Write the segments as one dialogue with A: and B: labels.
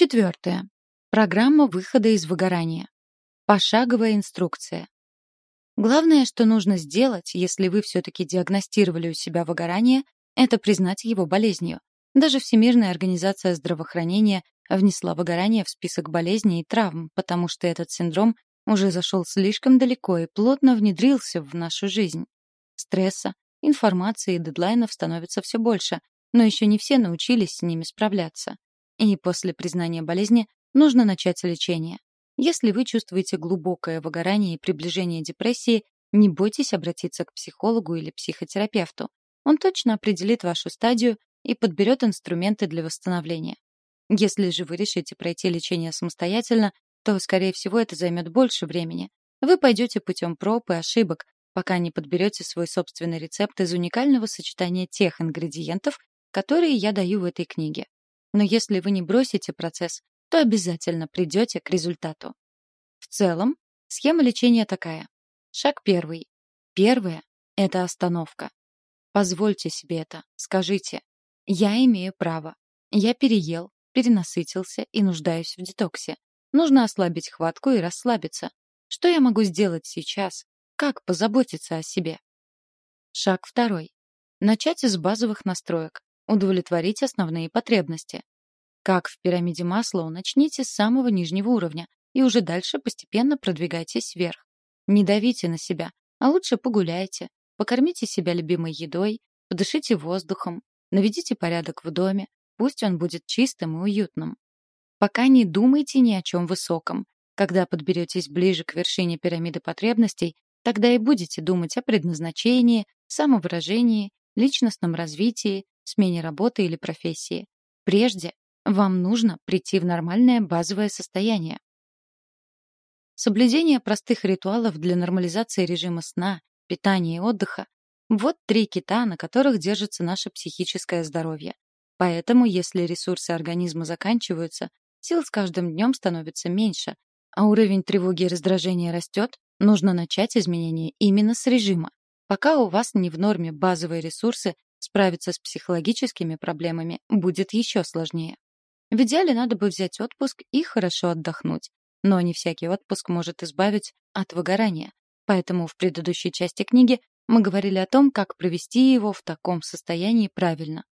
A: Четвертое. Программа выхода из выгорания. Пошаговая инструкция. Главное, что нужно сделать, если вы все-таки диагностировали у себя выгорание, это признать его болезнью. Даже Всемирная организация здравоохранения внесла выгорание в список болезней и травм, потому что этот синдром уже зашел слишком далеко и плотно внедрился в нашу жизнь. Стресса, информации и дедлайнов становится все больше, но еще не все научились с ними справляться. И после признания болезни нужно начать лечение. Если вы чувствуете глубокое выгорание и приближение депрессии, не бойтесь обратиться к психологу или психотерапевту. Он точно определит вашу стадию и подберет инструменты для восстановления. Если же вы решите пройти лечение самостоятельно, то, скорее всего, это займет больше времени. Вы пойдете путем проб и ошибок, пока не подберете свой собственный рецепт из уникального сочетания тех ингредиентов, которые я даю в этой книге. Но если вы не бросите процесс, то обязательно придете к результату. В целом, схема лечения такая. Шаг первый. Первое — это остановка. Позвольте себе это. Скажите. Я имею право. Я переел, перенасытился и нуждаюсь в детоксе. Нужно ослабить хватку и расслабиться. Что я могу сделать сейчас? Как позаботиться о себе? Шаг второй. Начать с базовых настроек. Удовлетворить основные потребности. Как в пирамиде Маслоу, начните с самого нижнего уровня и уже дальше постепенно продвигайтесь вверх. Не давите на себя, а лучше погуляйте, покормите себя любимой едой, подышите воздухом, наведите порядок в доме, пусть он будет чистым и уютным. Пока не думайте ни о чем высоком. Когда подберетесь ближе к вершине пирамиды потребностей, тогда и будете думать о предназначении, самовыражении, личностном развитии, смене работы или профессии. Прежде вам нужно прийти в нормальное базовое состояние. Соблюдение простых ритуалов для нормализации режима сна, питания и отдыха — вот три кита, на которых держится наше психическое здоровье. Поэтому, если ресурсы организма заканчиваются, Сил с каждым днем становится меньше, а уровень тревоги и раздражения растет, нужно начать изменения именно с режима. Пока у вас не в норме базовые ресурсы, справиться с психологическими проблемами будет еще сложнее. В идеале надо бы взять отпуск и хорошо отдохнуть. Но не всякий отпуск может избавить от выгорания. Поэтому в предыдущей части книги мы говорили о том, как провести его в таком состоянии правильно.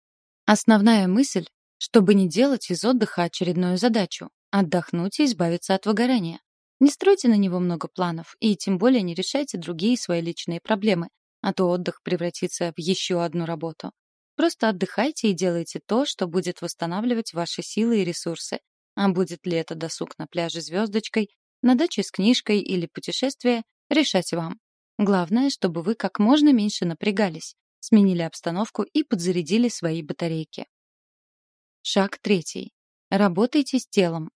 A: Основная мысль чтобы не делать из отдыха очередную задачу — отдохнуть и избавиться от выгорания. Не стройте на него много планов и тем более не решайте другие свои личные проблемы, а то отдых превратится в еще одну работу. Просто отдыхайте и делайте то, что будет восстанавливать ваши силы и ресурсы. А будет ли это досуг на пляже звездочкой, на даче с книжкой или путешествие, решать вам. Главное, чтобы вы как можно меньше напрягались, сменили обстановку и подзарядили свои батарейки. Шаг третий. Работайте с телом.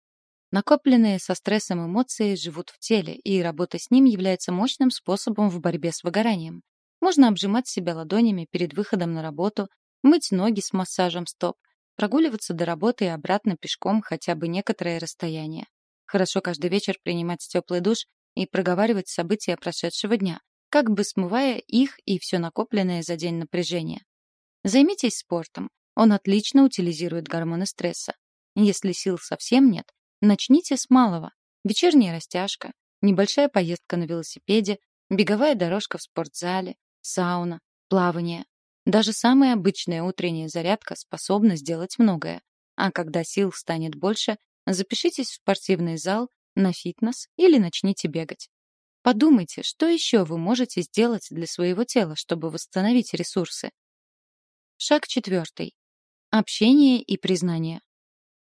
A: Накопленные со стрессом эмоции живут в теле, и работа с ним является мощным способом в борьбе с выгоранием. Можно обжимать себя ладонями перед выходом на работу, мыть ноги с массажем стоп, прогуливаться до работы и обратно пешком хотя бы некоторое расстояние. Хорошо каждый вечер принимать теплый душ и проговаривать события прошедшего дня, как бы смывая их и все накопленное за день напряжение. Займитесь спортом. Он отлично утилизирует гормоны стресса. Если сил совсем нет, начните с малого. Вечерняя растяжка, небольшая поездка на велосипеде, беговая дорожка в спортзале, сауна, плавание. Даже самая обычная утренняя зарядка способна сделать многое. А когда сил станет больше, запишитесь в спортивный зал, на фитнес или начните бегать. Подумайте, что еще вы можете сделать для своего тела, чтобы восстановить ресурсы. Шаг четвертый. Общение и признание.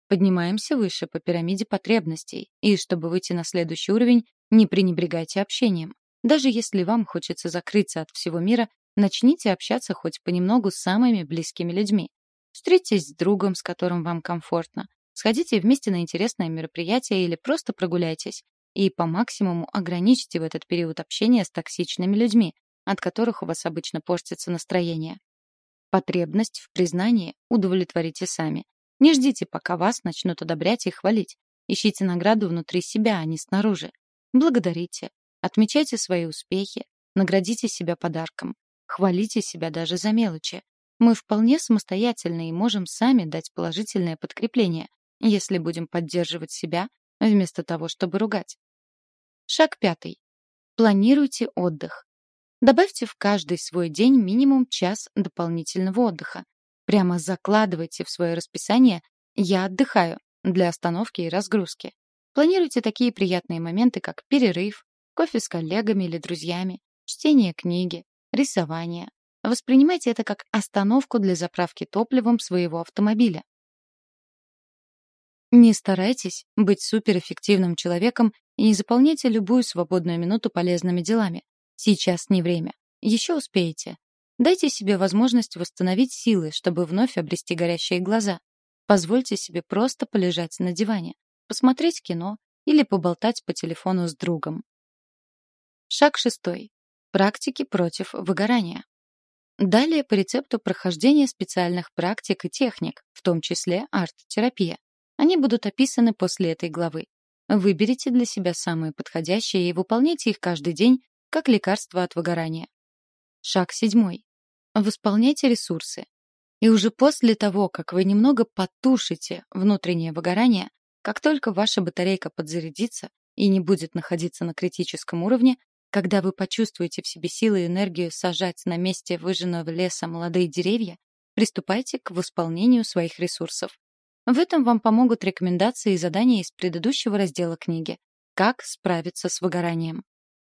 A: Поднимаемся выше по пирамиде потребностей, и чтобы выйти на следующий уровень, не пренебрегайте общением. Даже если вам хочется закрыться от всего мира, начните общаться хоть понемногу с самыми близкими людьми. Встретитесь с другом, с которым вам комфортно. Сходите вместе на интересное мероприятие или просто прогуляйтесь. И по максимуму ограничьте в этот период общения с токсичными людьми, от которых у вас обычно портится настроение. Потребность в признании удовлетворите сами. Не ждите, пока вас начнут одобрять и хвалить. Ищите награду внутри себя, а не снаружи. Благодарите. Отмечайте свои успехи. Наградите себя подарком. Хвалите себя даже за мелочи. Мы вполне самостоятельны и можем сами дать положительное подкрепление. если будем поддерживать себя вместо того, чтобы ругать. Шаг пятый. Планируйте отдых. Добавьте в каждый свой день минимум час дополнительного отдыха. Прямо закладывайте в свое расписание «я отдыхаю» для остановки и разгрузки. Планируйте такие приятные моменты, как перерыв, кофе с коллегами или друзьями, чтение книги, рисование. Воспринимайте это как остановку для заправки топливом своего автомобиля. Не старайтесь быть суперэффективным человеком и не заполняйте любую свободную минуту полезными делами. Сейчас не время. Еще успеете. Дайте себе возможность восстановить силы, чтобы вновь обрести горящие глаза. Позвольте себе просто полежать на диване, посмотреть кино или поболтать по телефону с другом. Шаг шестой. Практики против выгорания. Далее по рецепту прохождения специальных практик и техник, в том числе арт-терапия. Они будут описаны после этой главы. Выберите для себя самые подходящие и выполняйте их каждый день как лекарство от выгорания. Шаг седьмой. Восполняйте ресурсы. И уже после того, как вы немного потушите внутреннее выгорание, как только ваша батарейка подзарядится и не будет находиться на критическом уровне, когда вы почувствуете в себе силы и энергию сажать на месте выжженного леса молодые деревья, приступайте к восполнению своих ресурсов. В этом вам помогут рекомендации и задания из предыдущего раздела книги «Как справиться с выгоранием».